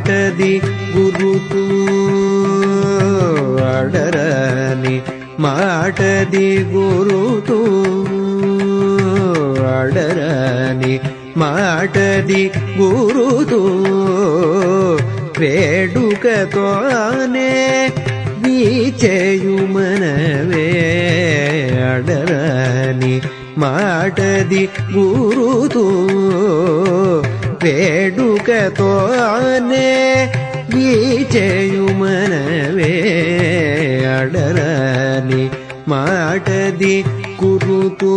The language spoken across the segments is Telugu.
మాటది గురుకు అడరని మాటది గురుకు అడరని మాటది గురుదు వేడుకతోనే వీచేయుమనవే అడరని మాటది గురుదు പേടുകതോനെ വീചയുമനവേ അടരനി മാടതി കുറുതൂ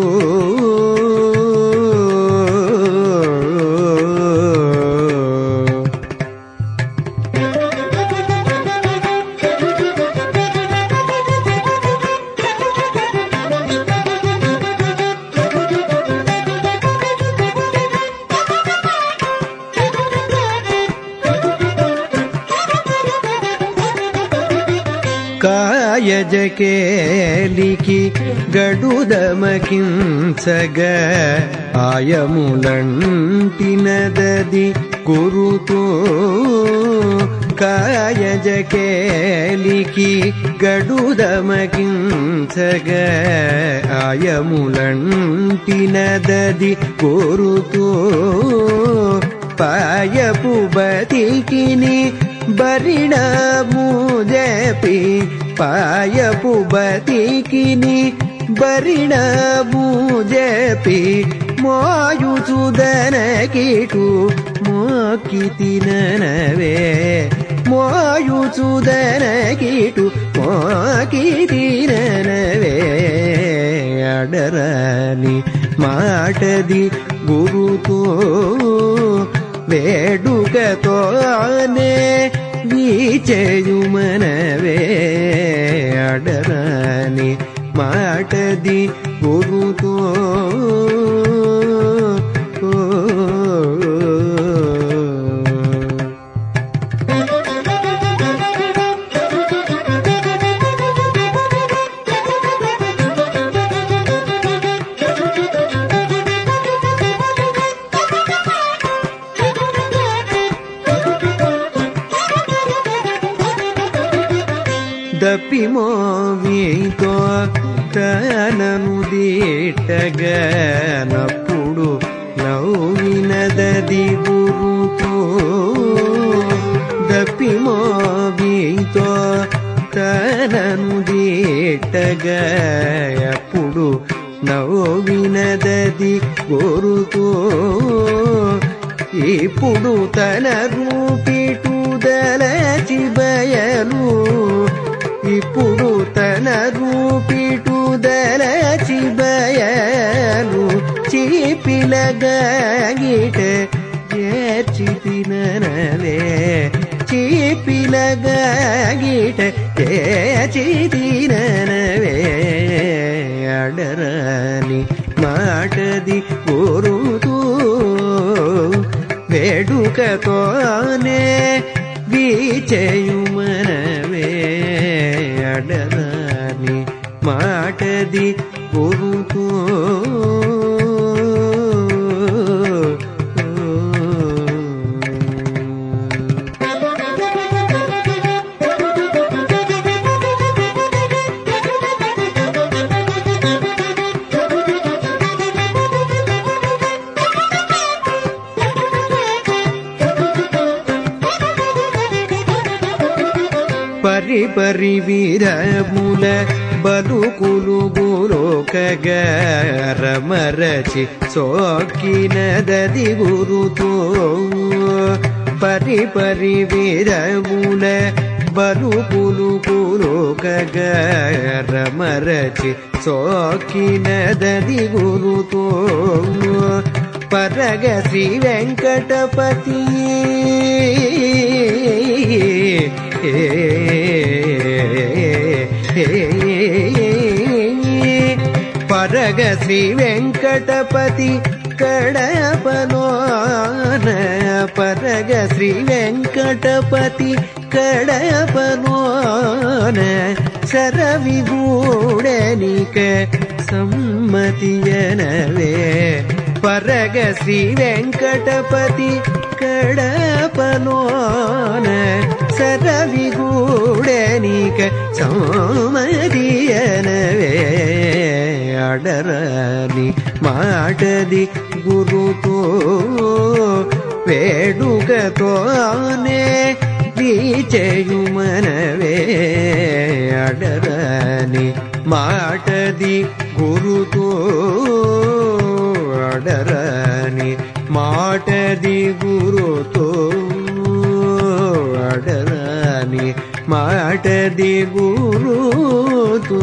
కురుతూ కాయజకేలికి గడుదమకించగ. ఆయములంటినదది గురుతో కాయజకేలికి గడుదమకించగ. ఆయములంటినదది గురుతో పాయపు బతికిని బరిణము జపి పాయపు బతికిని బరిణము జపి మోయుచుదన కీటు మోకి తిననవే. మోయుచుదన కీటు మోకి తిననవే. అడరని మాటది గురుతో వేడుకతోనే చేయుమనవే అడరాని మాటది పొరుతో గురుతో దప్పిమోవితో తనను దీటగనప్పుడు నవ్వినదది గురుతో దప్పిమోవితో తనను దీటగప్పుడు నవ్వినదది గురుతో ఇప్పుడు తన రూపిటుదలచి బయలు ఇప్పుడు తన రూపిటు రూపిటుదలచి బయలు చీపిలగాగిట చేర్చి తిననవే చీపిలగాగిట చేర్చి తిననవే అడరాని మాటది కోరుతూ వేడుకతోనే వీచేయు మనవే అడరాని మాటది కొరుతో పరి పరి వీరముల బలుకులు గులోకగరమరచి సోకినదది గురుతో పరి పరి వీరముల బలుకులు గులోకగరమరచి సోకినదది గురుతో పరగ శ్రీ వెంకటపతి పరగ శ్రీ వెంకటపతి కడపనోన పరగ శ్రీ వెంకటపతి కడపనోన శరవిగూడనిక సమ్మతియనవే పరగ శ్రీ వెంకటపతి కడపలోన సరవిగూడనిక సోమదియనవే అడరని మాటది గురుతో వేడుకతోనే చేయుమనవే అడరని మాటది గురుతో అడరని మాటది గురుతో అడరని మాటది గురుతో